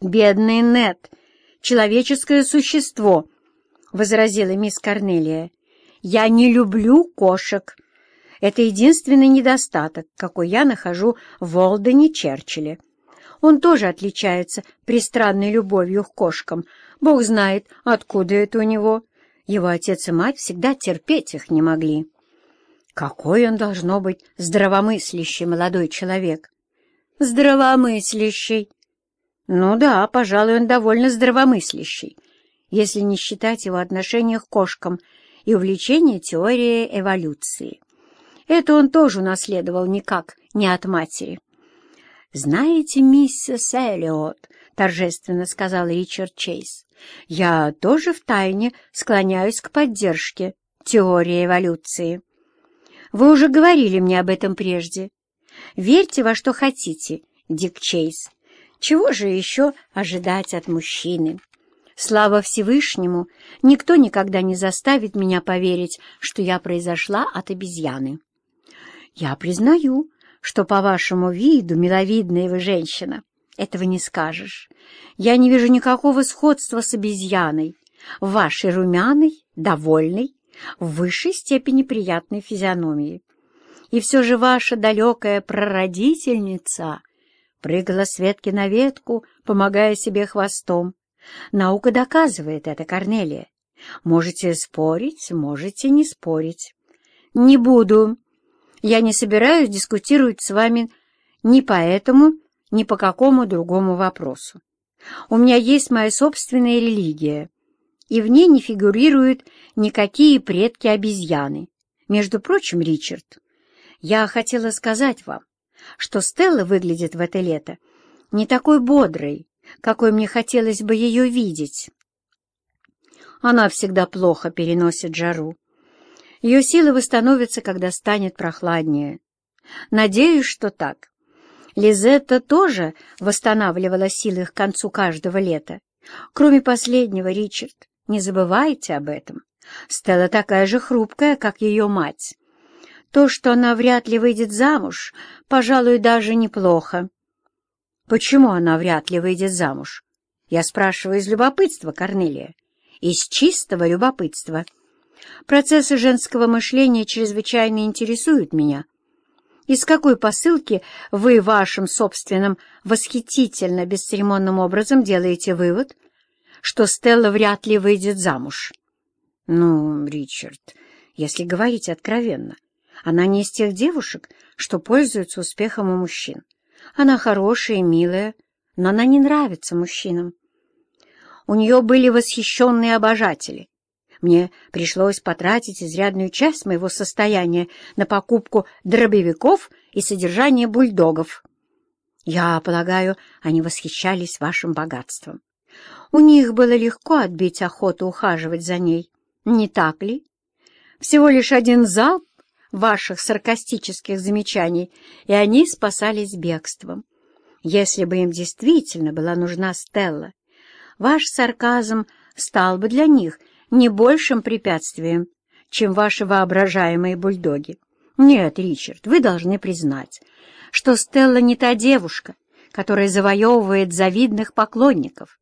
«Бедный Нет! Человеческое существо!» — возразила мисс Корнелия. «Я не люблю кошек. Это единственный недостаток, какой я нахожу в Волдене Черчилле. Он тоже отличается пристранной любовью к кошкам. Бог знает, откуда это у него. Его отец и мать всегда терпеть их не могли. Какой он должно быть здравомыслящий молодой человек? Здравомыслящий. Ну да, пожалуй, он довольно здравомыслящий, если не считать его отношения к кошкам и увлечения теорией эволюции. Это он тоже унаследовал никак не от матери. «Знаете, миссис Эллиот», — торжественно сказал Ричард Чейз, «я тоже втайне склоняюсь к поддержке теории эволюции. Вы уже говорили мне об этом прежде. Верьте во что хотите, Дик Чейз. Чего же еще ожидать от мужчины? Слава Всевышнему, никто никогда не заставит меня поверить, что я произошла от обезьяны. Я признаю, что по вашему виду миловидная вы женщина. Этого не скажешь. Я не вижу никакого сходства с обезьяной. Вашей румяной, довольной, в высшей степени приятной физиономии. И все же ваша далекая прародительница прыгала с ветки на ветку, помогая себе хвостом. Наука доказывает это, Корнелия. Можете спорить, можете не спорить. Не буду. Я не собираюсь дискутировать с вами ни по этому, ни по какому другому вопросу. У меня есть моя собственная религия, и в ней не фигурируют никакие предки обезьяны. Между прочим, Ричард, я хотела сказать вам, что Стелла выглядит в это лето не такой бодрой, какой мне хотелось бы ее видеть. Она всегда плохо переносит жару. Ее силы восстановятся, когда станет прохладнее. Надеюсь, что так. Лизетта тоже восстанавливала силы к концу каждого лета. Кроме последнего, Ричард, не забывайте об этом. Стелла такая же хрупкая, как ее мать. То, что она вряд ли выйдет замуж, пожалуй, даже неплохо. Почему она вряд ли выйдет замуж? Я спрашиваю из любопытства, Корнелия. Из чистого любопытства. Процессы женского мышления чрезвычайно интересуют меня. Из какой посылки вы вашим собственным восхитительно бесцеремонным образом делаете вывод, что Стелла вряд ли выйдет замуж? Ну, Ричард, если говорить откровенно, она не из тех девушек, что пользуются успехом у мужчин. Она хорошая и милая, но она не нравится мужчинам. У нее были восхищенные обожатели, мне пришлось потратить изрядную часть моего состояния на покупку дробовиков и содержание бульдогов. Я полагаю, они восхищались вашим богатством. У них было легко отбить охоту ухаживать за ней, не так ли? Всего лишь один залп ваших саркастических замечаний, и они спасались бегством. Если бы им действительно была нужна Стелла, ваш сарказм стал бы для них не большим препятствием, чем ваши воображаемые бульдоги. Нет, Ричард, вы должны признать, что Стелла не та девушка, которая завоевывает завидных поклонников.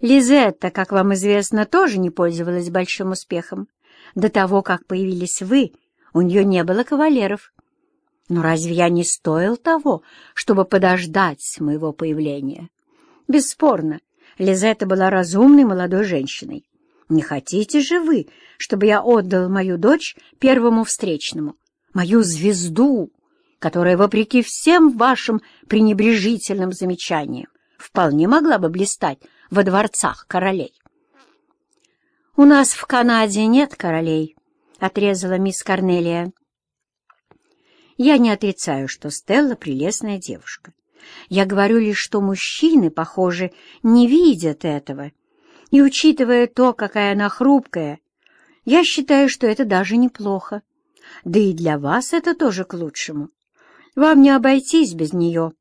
Лизетта, как вам известно, тоже не пользовалась большим успехом. До того, как появились вы, у нее не было кавалеров. Но разве я не стоил того, чтобы подождать моего появления? Бесспорно, Лизетта была разумной молодой женщиной. Не хотите же вы, чтобы я отдал мою дочь первому встречному, мою звезду, которая, вопреки всем вашим пренебрежительным замечаниям, вполне могла бы блистать во дворцах королей? «У нас в Канаде нет королей», — отрезала мисс Корнелия. «Я не отрицаю, что Стелла — прелестная девушка. Я говорю лишь, что мужчины, похоже, не видят этого» И учитывая то, какая она хрупкая, я считаю, что это даже неплохо. Да и для вас это тоже к лучшему. Вам не обойтись без нее.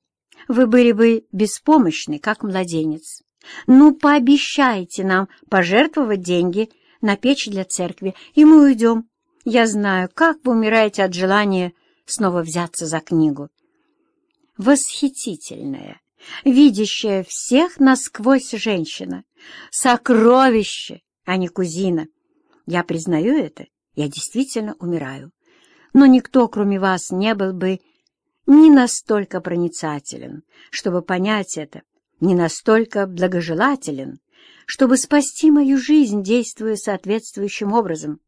Вы были бы беспомощны, как младенец. Ну, пообещайте нам пожертвовать деньги на печь для церкви, и мы уйдем. Я знаю, как вы умираете от желания снова взяться за книгу. Восхитительная, видящая всех насквозь женщина, сокровище, а не кузина. Я признаю это, я действительно умираю. Но никто, кроме вас, не был бы не настолько проницателен, чтобы понять это, не настолько благожелателен, чтобы спасти мою жизнь, действуя соответствующим образом.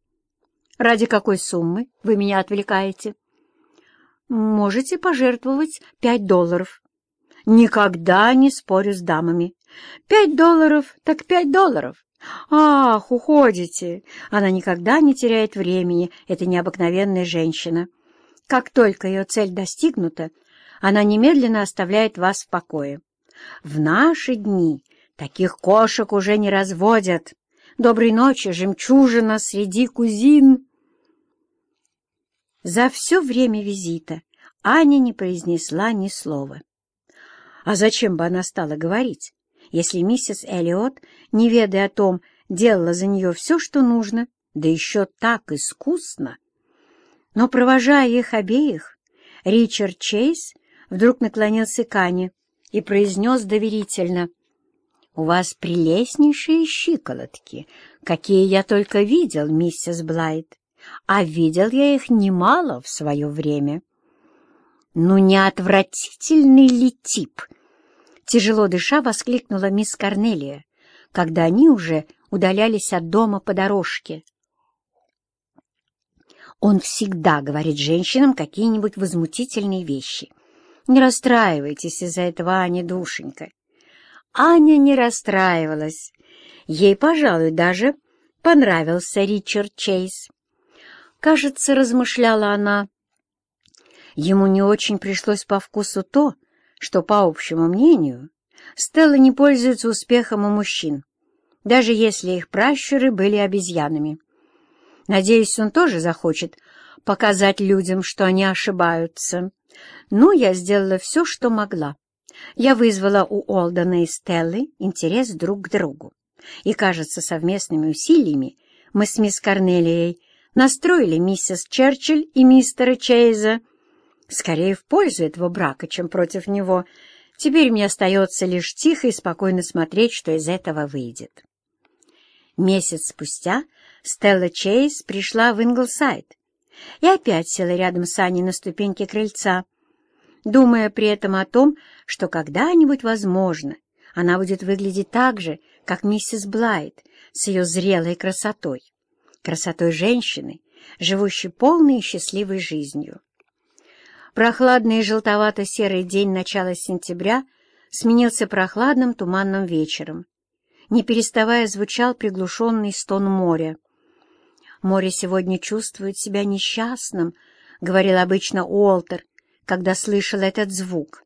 Ради какой суммы вы меня отвлекаете? Можете пожертвовать пять долларов. Никогда не спорю с дамами. Пять долларов, так пять долларов. Ах, уходите. Она никогда не теряет времени, эта необыкновенная женщина. Как только ее цель достигнута, она немедленно оставляет вас в покое. В наши дни таких кошек уже не разводят. Доброй ночи, жемчужина среди кузин. За все время визита Аня не произнесла ни слова. А зачем бы она стала говорить, если миссис Эллиот, не ведая о том, делала за нее все, что нужно, да еще так искусно? Но, провожая их обеих, Ричард Чейз вдруг наклонился к Ане и произнес доверительно, «У вас прелестнейшие щиколотки, какие я только видел, миссис Блайт, а видел я их немало в свое время». «Ну, не отвратительный ли тип?» Тяжело дыша воскликнула мисс Корнелия, когда они уже удалялись от дома по дорожке, он всегда говорит женщинам какие-нибудь возмутительные вещи. Не расстраивайтесь из-за этого, Аня, душенька. Аня не расстраивалась. Ей, пожалуй, даже понравился Ричард Чейз. Кажется, размышляла она, ему не очень пришлось по вкусу то, что, по общему мнению, Стелла не пользуется успехом у мужчин, даже если их пращуры были обезьянами. Надеюсь, он тоже захочет показать людям, что они ошибаются. Но я сделала все, что могла. Я вызвала у Олдена и Стеллы интерес друг к другу. И, кажется, совместными усилиями мы с мисс Корнелией настроили миссис Черчилль и мистера Чейза скорее в пользу этого брака, чем против него. Теперь мне остается лишь тихо и спокойно смотреть, что из этого выйдет. Месяц спустя Стелла Чейз пришла в Инглсайд и опять села рядом с Аней на ступеньке крыльца, думая при этом о том, что когда-нибудь, возможно, она будет выглядеть так же, как миссис Блайт с ее зрелой красотой, красотой женщины, живущей полной и счастливой жизнью. Прохладный желтовато-серый день начала сентября сменился прохладным туманным вечером. Не переставая звучал приглушенный стон моря. Море сегодня чувствует себя несчастным, — говорил обычно Уолтер, когда слышал этот звук.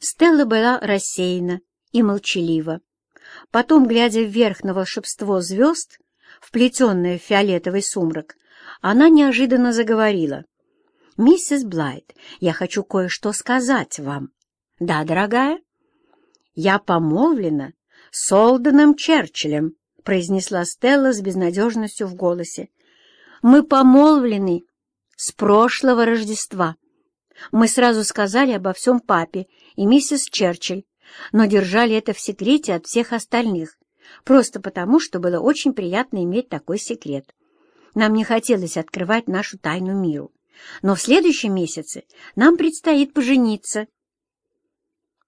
Стелла была рассеяна и молчалива. Потом, глядя вверх на волшебство звезд, вплетенное в фиолетовый сумрак, она неожиданно заговорила. «Миссис Блайт, я хочу кое-что сказать вам». «Да, дорогая?» «Я помолвлена с Олденом Черчиллем», — произнесла Стелла с безнадежностью в голосе. «Мы помолвлены с прошлого Рождества. Мы сразу сказали обо всем папе и миссис Черчилль, но держали это в секрете от всех остальных, просто потому, что было очень приятно иметь такой секрет. Нам не хотелось открывать нашу тайну миру, но в следующем месяце нам предстоит пожениться —